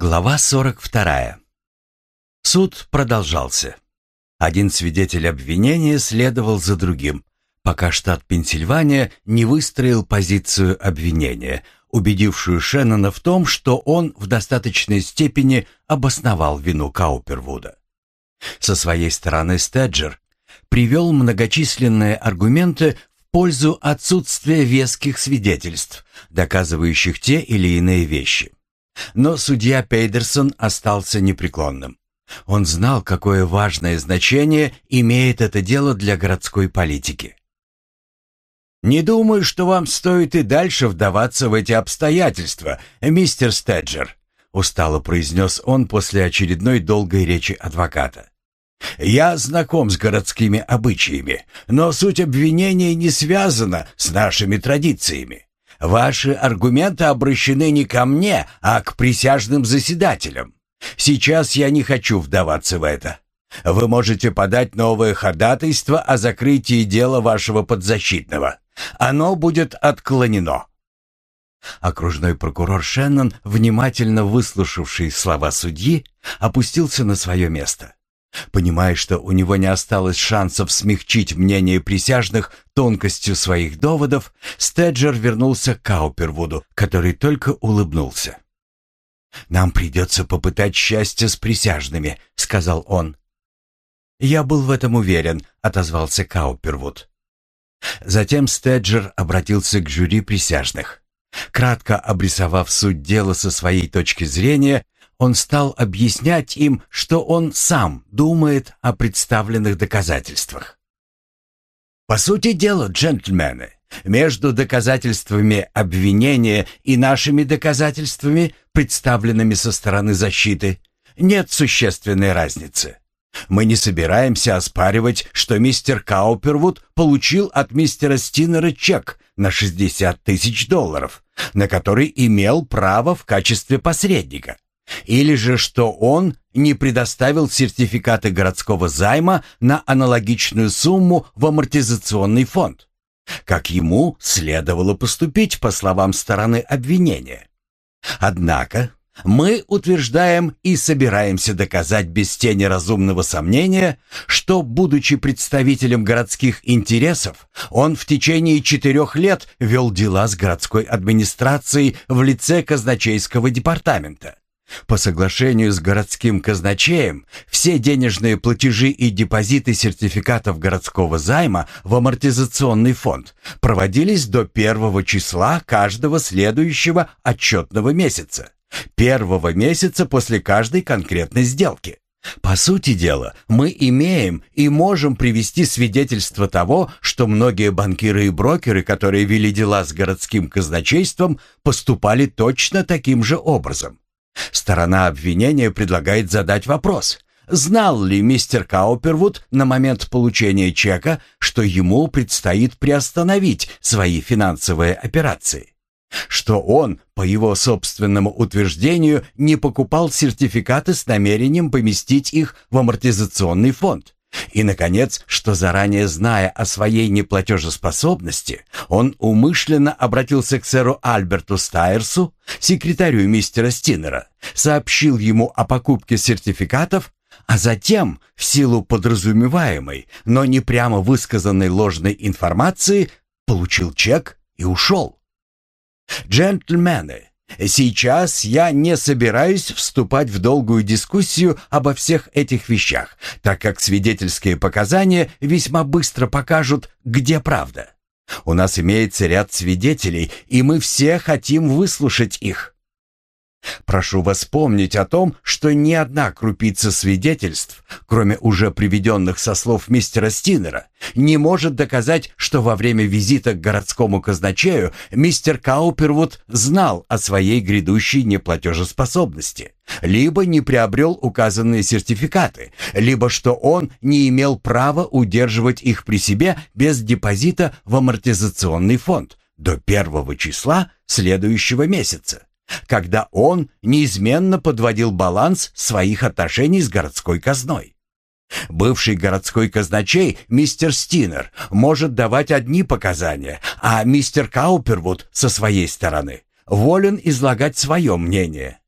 Глава 42. Суд продолжался. Один свидетель обвинения следовал за другим, пока штат Пенсильвания не выстроил позицию обвинения, убедившую Шеннона в том, что он в достаточной степени обосновал вину Каупервуда. Со своей стороны Стеджер привел многочисленные аргументы в пользу отсутствия веских свидетельств, доказывающих те или иные вещи. Но судья Пейдерсон остался непреклонным. Он знал, какое важное значение имеет это дело для городской политики. «Не думаю, что вам стоит и дальше вдаваться в эти обстоятельства, мистер Стеджер», устало произнес он после очередной долгой речи адвоката. «Я знаком с городскими обычаями, но суть обвинения не связана с нашими традициями. Ваши аргументы обращены не ко мне, а к присяжным заседателям. Сейчас я не хочу вдаваться в это. Вы можете подать новое ходатайство о закрытии дела вашего подзащитного. Оно будет отклонено. Окружной прокурор Шеннон, внимательно выслушавший слова судьи, опустился на свое место. Понимая, что у него не осталось шансов смягчить мнение присяжных тонкостью своих доводов, Стеджер вернулся к Каупервуду, который только улыбнулся. «Нам придется попытать счастье с присяжными», — сказал он. «Я был в этом уверен», — отозвался Каупервуд. Затем Стеджер обратился к жюри присяжных. Кратко обрисовав суть дела со своей точки зрения, он стал объяснять им, что он сам думает о представленных доказательствах. По сути дела, джентльмены, между доказательствами обвинения и нашими доказательствами, представленными со стороны защиты, нет существенной разницы. Мы не собираемся оспаривать, что мистер Каупервуд получил от мистера Стинера чек на 60 тысяч долларов, на который имел право в качестве посредника. Или же что он не предоставил сертификаты городского займа на аналогичную сумму в амортизационный фонд, как ему следовало поступить по словам стороны обвинения. Однако мы утверждаем и собираемся доказать без тени разумного сомнения, что, будучи представителем городских интересов, он в течение четырех лет вел дела с городской администрацией в лице казначейского департамента по соглашению с городским казначеем все денежные платежи и депозиты сертификатов городского займа в амортизационный фонд проводились до первого числа каждого следующего отчетного месяца, первого месяца после каждой конкретной сделки. По сути дела, мы имеем и можем привести свидетельство того, что многие банкиры и брокеры, которые вели дела с городским казначейством, поступали точно таким же образом. Сторона обвинения предлагает задать вопрос. Знал ли мистер Каупервуд на момент получения чека, что ему предстоит приостановить свои финансовые операции? Что он, по его собственному утверждению, не покупал сертификаты с намерением поместить их в амортизационный фонд? И, наконец, что заранее зная о своей неплатежеспособности, он умышленно обратился к сэру Альберту Стайерсу, секретарю мистера Стинера, сообщил ему о покупке сертификатов, а затем, в силу подразумеваемой, но не прямо высказанной ложной информации, получил чек и ушел. «Джентльмены, Сейчас я не собираюсь вступать в долгую дискуссию обо всех этих вещах, так как свидетельские показания весьма быстро покажут, где правда. У нас имеется ряд свидетелей, и мы все хотим выслушать их. Прошу вас помнить о том, что ни одна крупица свидетельств, кроме уже приведенных со слов мистера Стинера, не может доказать, что во время визита к городскому казначею мистер Каупервуд знал о своей грядущей неплатежеспособности, либо не приобрел указанные сертификаты, либо что он не имел права удерживать их при себе без депозита в амортизационный фонд до первого числа следующего месяца когда он неизменно подводил баланс своих отношений с городской казной. Бывший городской казначей, мистер Стинер, может давать одни показания, а мистер Каупервуд со своей стороны волен излагать свое мнение.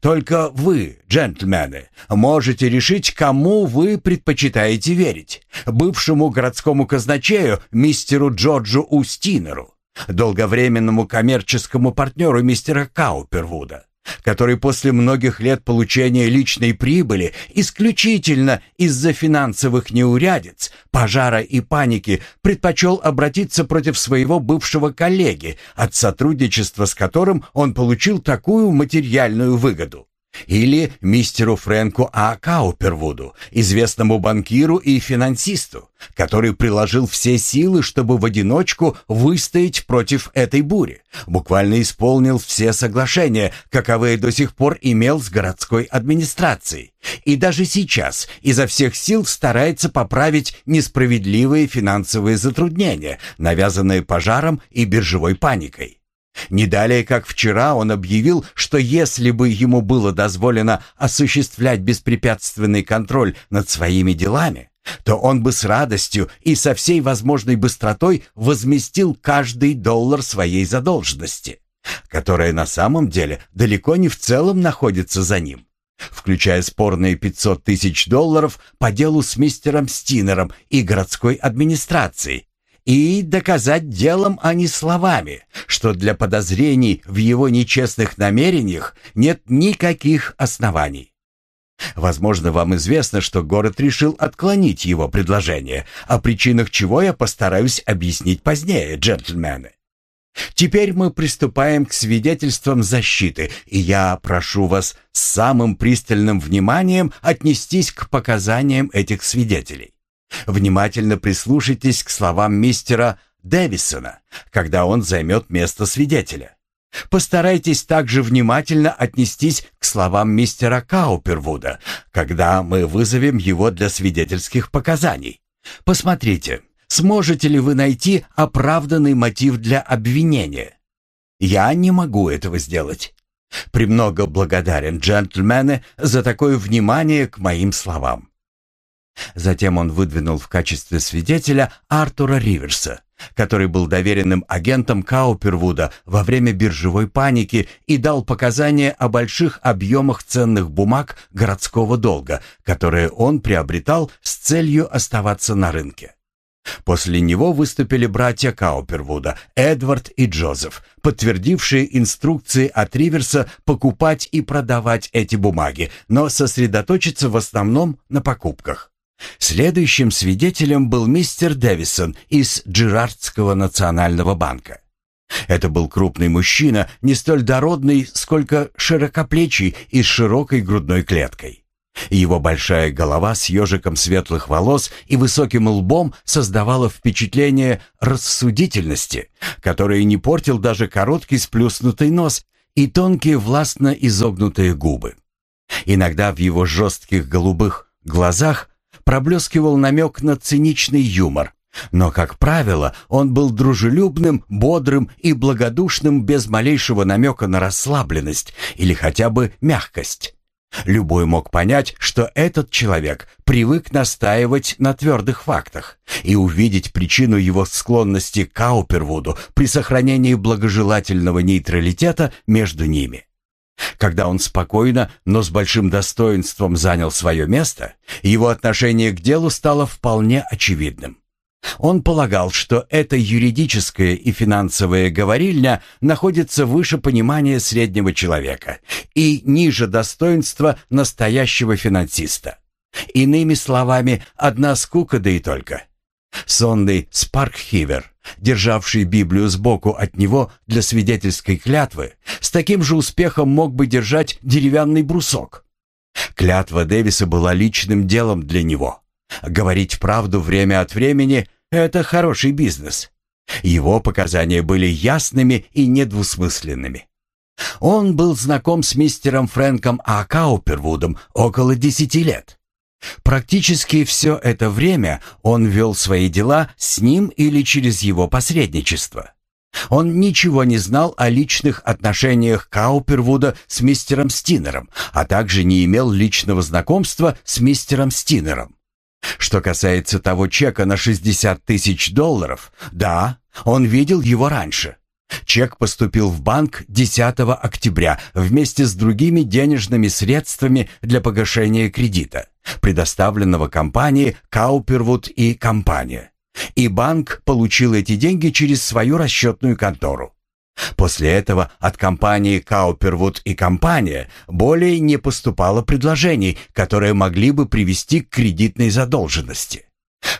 Только вы, джентльмены, можете решить, кому вы предпочитаете верить. Бывшему городскому казначею мистеру Джорджу Устинеру, долговременному коммерческому партнеру мистера Каупервуда, который после многих лет получения личной прибыли исключительно из-за финансовых неурядиц, пожара и паники предпочел обратиться против своего бывшего коллеги, от сотрудничества с которым он получил такую материальную выгоду. Или мистеру Фрэнку А. Каупервуду, известному банкиру и финансисту, который приложил все силы, чтобы в одиночку выстоять против этой бури, буквально исполнил все соглашения, каковые до сих пор имел с городской администрацией, и даже сейчас изо всех сил старается поправить несправедливые финансовые затруднения, навязанные пожаром и биржевой паникой. Не далее, как вчера, он объявил, что если бы ему было дозволено осуществлять беспрепятственный контроль над своими делами, то он бы с радостью и со всей возможной быстротой возместил каждый доллар своей задолженности, которая на самом деле далеко не в целом находится за ним, включая спорные 500 тысяч долларов по делу с мистером Стинером и городской администрацией, и доказать делом, а не словами, что для подозрений в его нечестных намерениях нет никаких оснований. Возможно, вам известно, что город решил отклонить его предложение, о причинах чего я постараюсь объяснить позднее, джентльмены. Теперь мы приступаем к свидетельствам защиты, и я прошу вас с самым пристальным вниманием отнестись к показаниям этих свидетелей. Внимательно прислушайтесь к словам мистера Дэвисона, когда он займет место свидетеля. Постарайтесь также внимательно отнестись к словам мистера Каупервуда, когда мы вызовем его для свидетельских показаний. Посмотрите, сможете ли вы найти оправданный мотив для обвинения. Я не могу этого сделать. Премного благодарен, джентльмены, за такое внимание к моим словам. Затем он выдвинул в качестве свидетеля Артура Риверса, который был доверенным агентом Каупервуда во время биржевой паники и дал показания о больших объемах ценных бумаг городского долга, которые он приобретал с целью оставаться на рынке. После него выступили братья Каупервуда, Эдвард и Джозеф, подтвердившие инструкции от Риверса покупать и продавать эти бумаги, но сосредоточиться в основном на покупках. Следующим свидетелем был мистер Дэвисон из Джерардского национального банка. Это был крупный мужчина, не столь дородный, сколько широкоплечий и с широкой грудной клеткой. Его большая голова с ежиком светлых волос и высоким лбом создавала впечатление рассудительности, которое не портил даже короткий сплюснутый нос и тонкие властно изогнутые губы. Иногда в его жестких голубых глазах проблескивал намек на циничный юмор. Но, как правило, он был дружелюбным, бодрым и благодушным без малейшего намека на расслабленность или хотя бы мягкость. Любой мог понять, что этот человек привык настаивать на твердых фактах и увидеть причину его склонности к Каупервуду при сохранении благожелательного нейтралитета между ними. Когда он спокойно, но с большим достоинством занял свое место, его отношение к делу стало вполне очевидным. Он полагал, что эта юридическая и финансовая говорильня находится выше понимания среднего человека и ниже достоинства настоящего финансиста. Иными словами, одна скука да и только. Сонный Спаркхивер державший Библию сбоку от него для свидетельской клятвы, с таким же успехом мог бы держать деревянный брусок. Клятва Дэвиса была личным делом для него. Говорить правду время от времени – это хороший бизнес. Его показания были ясными и недвусмысленными. Он был знаком с мистером Фрэнком А. Каупервудом около десяти лет. Практически все это время он вел свои дела с ним или через его посредничество. Он ничего не знал о личных отношениях Каупервуда с мистером Стинером, а также не имел личного знакомства с мистером Стинером. Что касается того чека на 60 тысяч долларов, да, он видел его раньше. Чек поступил в банк 10 октября вместе с другими денежными средствами для погашения кредита, предоставленного компании Каупервуд и компания. И банк получил эти деньги через свою расчетную контору. После этого от компании Каупервуд и компания более не поступало предложений, которые могли бы привести к кредитной задолженности.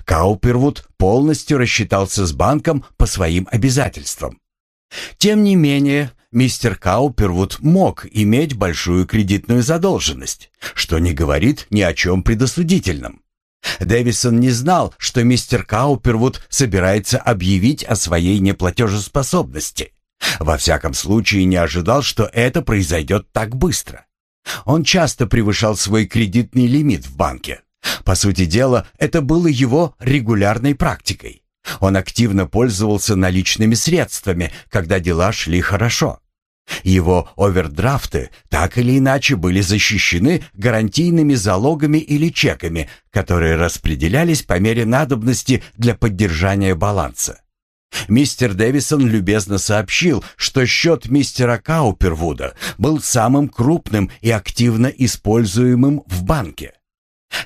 Каупервуд полностью рассчитался с банком по своим обязательствам. Тем не менее, мистер Каупервуд мог иметь большую кредитную задолженность, что не говорит ни о чем предосудительном. Дэвисон не знал, что мистер Каупервуд собирается объявить о своей неплатежеспособности. Во всяком случае, не ожидал, что это произойдет так быстро. Он часто превышал свой кредитный лимит в банке. По сути дела, это было его регулярной практикой. Он активно пользовался наличными средствами, когда дела шли хорошо. Его овердрафты так или иначе были защищены гарантийными залогами или чеками, которые распределялись по мере надобности для поддержания баланса. Мистер Дэвисон любезно сообщил, что счет мистера Каупервуда был самым крупным и активно используемым в банке.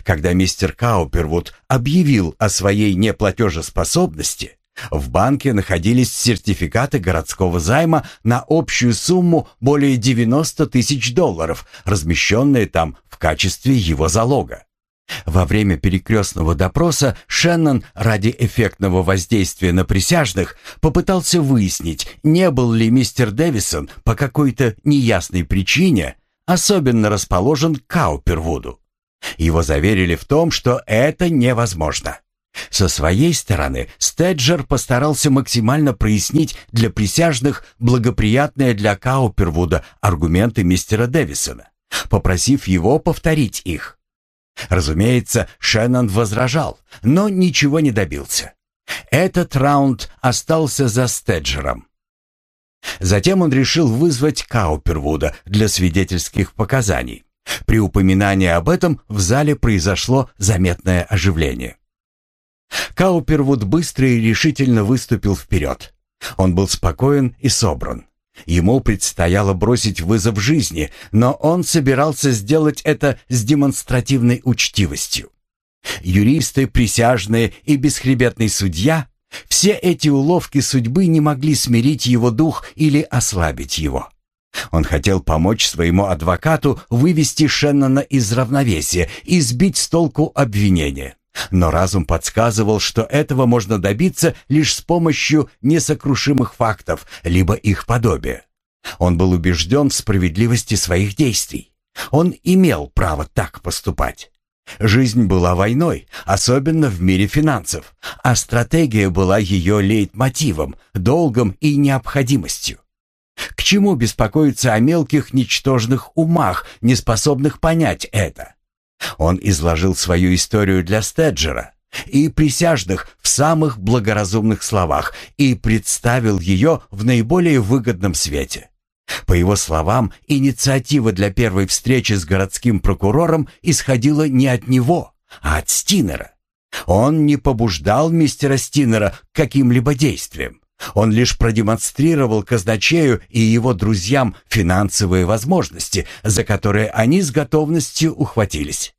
Когда мистер Каупервуд объявил о своей неплатежеспособности, в банке находились сертификаты городского займа на общую сумму более 90 тысяч долларов, размещенные там в качестве его залога. Во время перекрестного допроса Шеннон ради эффектного воздействия на присяжных попытался выяснить, не был ли мистер Дэвисон по какой-то неясной причине особенно расположен к Каупервуду. Его заверили в том, что это невозможно. Со своей стороны Стеджер постарался максимально прояснить для присяжных благоприятные для Каупервуда аргументы мистера Дэвисона, попросив его повторить их. Разумеется, Шеннон возражал, но ничего не добился. Этот раунд остался за Стеджером. Затем он решил вызвать Каупервуда для свидетельских показаний. При упоминании об этом в зале произошло заметное оживление. Каупервуд быстро и решительно выступил вперед. Он был спокоен и собран. Ему предстояло бросить вызов жизни, но он собирался сделать это с демонстративной учтивостью. Юристы, присяжные и бесхребетный судья — все эти уловки судьбы не могли смирить его дух или ослабить его. Он хотел помочь своему адвокату вывести Шеннона из равновесия и сбить с толку обвинения. Но разум подсказывал, что этого можно добиться лишь с помощью несокрушимых фактов, либо их подобия. Он был убежден в справедливости своих действий. Он имел право так поступать. Жизнь была войной, особенно в мире финансов, а стратегия была ее лейтмотивом, долгом и необходимостью. К чему беспокоиться о мелких ничтожных умах, не способных понять это? Он изложил свою историю для Стеджера и присяжных в самых благоразумных словах и представил ее в наиболее выгодном свете. По его словам, инициатива для первой встречи с городским прокурором исходила не от него, а от Стинера. Он не побуждал мистера Стинера к каким-либо действиям. Он лишь продемонстрировал казначею и его друзьям финансовые возможности, за которые они с готовностью ухватились.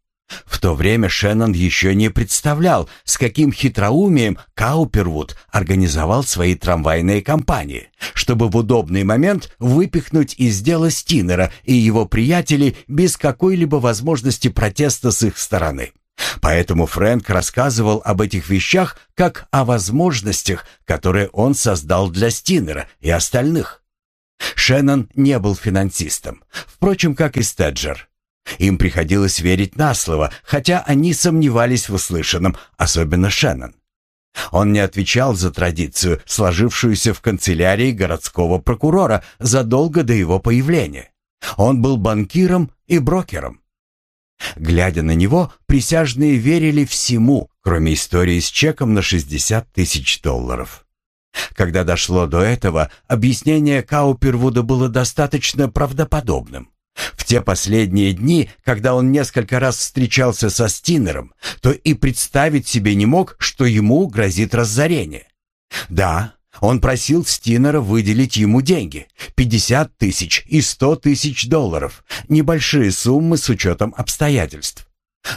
В то время Шеннон еще не представлял, с каким хитроумием Каупервуд организовал свои трамвайные компании, чтобы в удобный момент выпихнуть из дела Стинера и его приятелей без какой-либо возможности протеста с их стороны. Поэтому Фрэнк рассказывал об этих вещах как о возможностях, которые он создал для Стинера и остальных. Шеннон не был финансистом, впрочем, как и Стеджер. Им приходилось верить на слово, хотя они сомневались в услышанном, особенно Шеннон. Он не отвечал за традицию, сложившуюся в канцелярии городского прокурора задолго до его появления. Он был банкиром и брокером. Глядя на него, присяжные верили всему, кроме истории с чеком на 60 тысяч долларов. Когда дошло до этого, объяснение Каупервуда было достаточно правдоподобным. В те последние дни, когда он несколько раз встречался со Стинером, то и представить себе не мог, что ему грозит разорение. Да, Он просил Стинера выделить ему деньги – 50 тысяч и 100 тысяч долларов, небольшие суммы с учетом обстоятельств.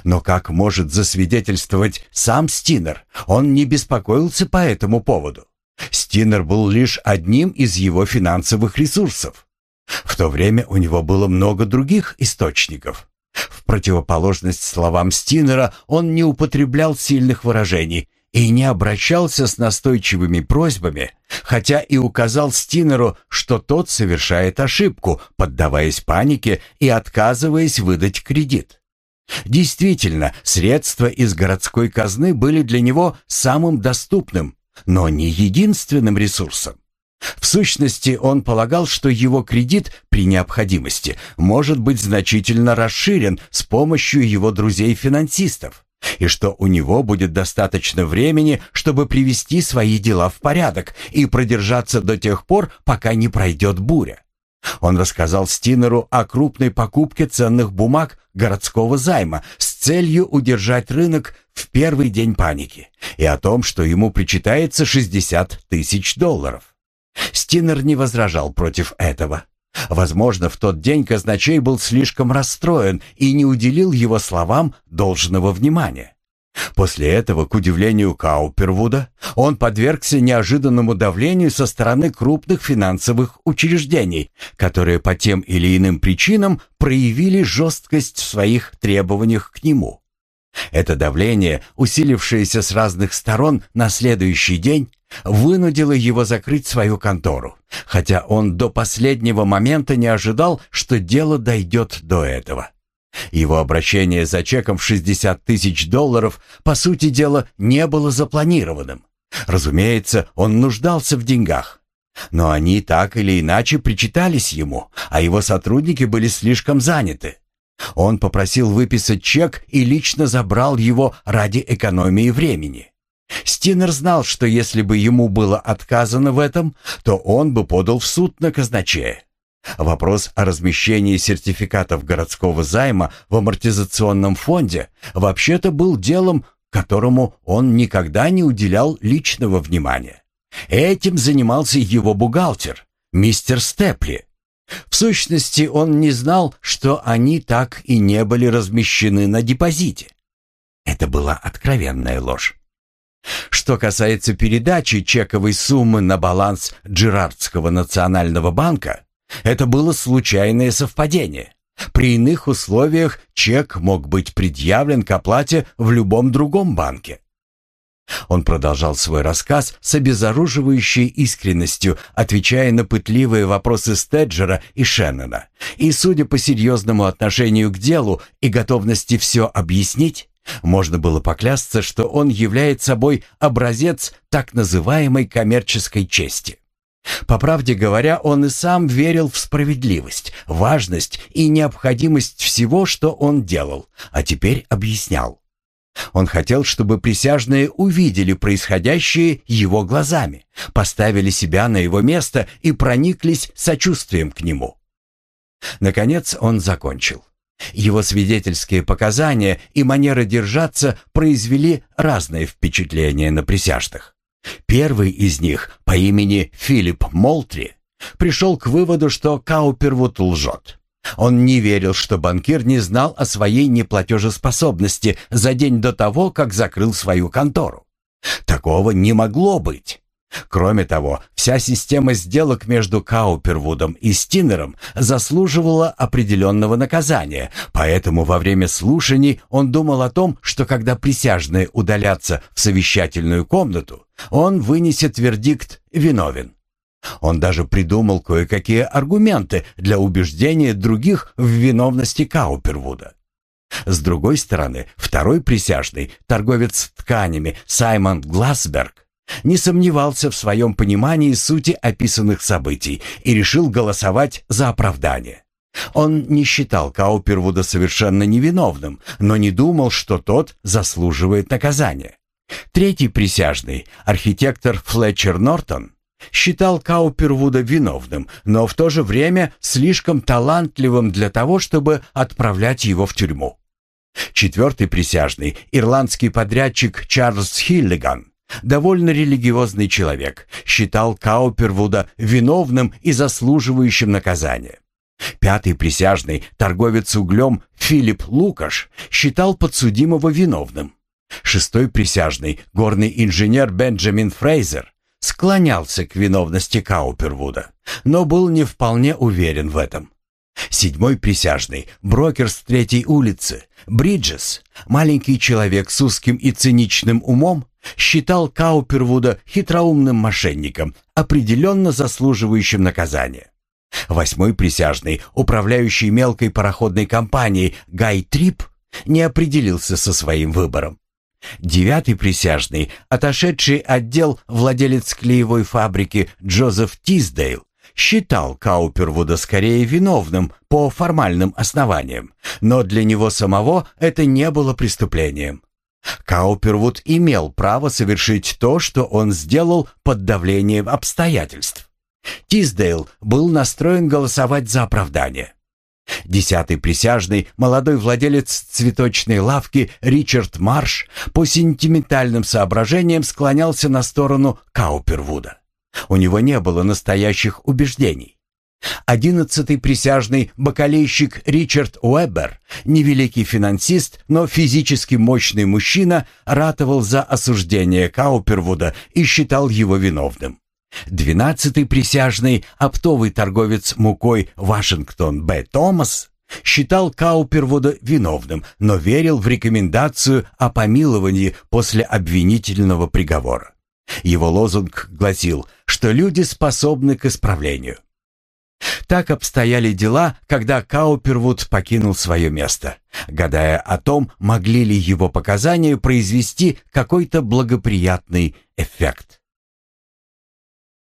Но как может засвидетельствовать сам Стинер? Он не беспокоился по этому поводу. Стинер был лишь одним из его финансовых ресурсов. В то время у него было много других источников. В противоположность словам Стинера он не употреблял сильных выражений и не обращался с настойчивыми просьбами, хотя и указал Стинеру, что тот совершает ошибку, поддаваясь панике и отказываясь выдать кредит. Действительно, средства из городской казны были для него самым доступным, но не единственным ресурсом. В сущности, он полагал, что его кредит при необходимости может быть значительно расширен с помощью его друзей-финансистов, и что у него будет достаточно времени, чтобы привести свои дела в порядок и продержаться до тех пор, пока не пройдет буря. Он рассказал Стинеру о крупной покупке ценных бумаг городского займа с целью удержать рынок в первый день паники и о том, что ему причитается 60 тысяч долларов. Стинер не возражал против этого. Возможно, в тот день казначей был слишком расстроен и не уделил его словам должного внимания. После этого, к удивлению Каупервуда, он подвергся неожиданному давлению со стороны крупных финансовых учреждений, которые по тем или иным причинам проявили жесткость в своих требованиях к нему. Это давление, усилившееся с разных сторон на следующий день, вынудило его закрыть свою контору, хотя он до последнего момента не ожидал, что дело дойдет до этого. Его обращение за чеком в 60 тысяч долларов, по сути дела, не было запланированным. Разумеется, он нуждался в деньгах. Но они так или иначе причитались ему, а его сотрудники были слишком заняты. Он попросил выписать чек и лично забрал его ради экономии времени. Стинер знал, что если бы ему было отказано в этом, то он бы подал в суд на казначея. Вопрос о размещении сертификатов городского займа в амортизационном фонде вообще-то был делом, которому он никогда не уделял личного внимания. Этим занимался его бухгалтер, мистер Степли. В сущности, он не знал, что они так и не были размещены на депозите. Это была откровенная ложь. Что касается передачи чековой суммы на баланс Джерардского национального банка, это было случайное совпадение. При иных условиях чек мог быть предъявлен к оплате в любом другом банке. Он продолжал свой рассказ с обезоруживающей искренностью, отвечая на пытливые вопросы Стеджера и Шеннона. И, судя по серьезному отношению к делу и готовности все объяснить, можно было поклясться, что он является собой образец так называемой коммерческой чести. По правде говоря, он и сам верил в справедливость, важность и необходимость всего, что он делал, а теперь объяснял. Он хотел, чтобы присяжные увидели происходящее его глазами, поставили себя на его место и прониклись сочувствием к нему. Наконец он закончил. Его свидетельские показания и манера держаться произвели разное впечатление на присяжных. Первый из них, по имени Филипп Молтри, пришел к выводу, что Каупервуд лжет. Он не верил, что банкир не знал о своей неплатежеспособности за день до того, как закрыл свою контору. Такого не могло быть. Кроме того, вся система сделок между Каупервудом и Стинером заслуживала определенного наказания, поэтому во время слушаний он думал о том, что когда присяжные удалятся в совещательную комнату, он вынесет вердикт «виновен». Он даже придумал кое-какие аргументы для убеждения других в виновности Каупервуда. С другой стороны, второй присяжный, торговец тканями Саймон Гласберг, не сомневался в своем понимании сути описанных событий и решил голосовать за оправдание. Он не считал Каупервуда совершенно невиновным, но не думал, что тот заслуживает наказания. Третий присяжный, архитектор Флетчер Нортон, считал Каупервуда виновным, но в то же время слишком талантливым для того, чтобы отправлять его в тюрьму. Четвертый присяжный, ирландский подрядчик Чарльз Хиллиган, довольно религиозный человек, считал Каупервуда виновным и заслуживающим наказания. Пятый присяжный, торговец углем Филипп Лукаш, считал подсудимого виновным. Шестой присяжный, горный инженер Бенджамин Фрейзер, склонялся к виновности Каупервуда, но был не вполне уверен в этом. Седьмой присяжный, брокер с третьей улицы, Бриджес, маленький человек с узким и циничным умом, считал Каупервуда хитроумным мошенником, определенно заслуживающим наказания. Восьмой присяжный, управляющий мелкой пароходной компанией Гай Трип, не определился со своим выбором. Девятый присяжный, отошедший отдел владелец клеевой фабрики Джозеф Тиздейл, считал Каупервуда скорее виновным по формальным основаниям, но для него самого это не было преступлением. Каупервуд имел право совершить то, что он сделал под давлением обстоятельств. Тиздейл был настроен голосовать за оправдание. Десятый присяжный, молодой владелец цветочной лавки Ричард Марш по сентиментальным соображениям склонялся на сторону Каупервуда. У него не было настоящих убеждений. Одиннадцатый присяжный бакалейщик Ричард Уэббер, невеликий финансист, но физически мощный мужчина, ратовал за осуждение Каупервуда и считал его виновным. Двенадцатый присяжный, оптовый торговец мукой Вашингтон Б. Томас, считал Каупервуда виновным, но верил в рекомендацию о помиловании после обвинительного приговора. Его лозунг гласил, что люди способны к исправлению. Так обстояли дела, когда Каупервуд покинул свое место, гадая о том, могли ли его показания произвести какой-то благоприятный эффект.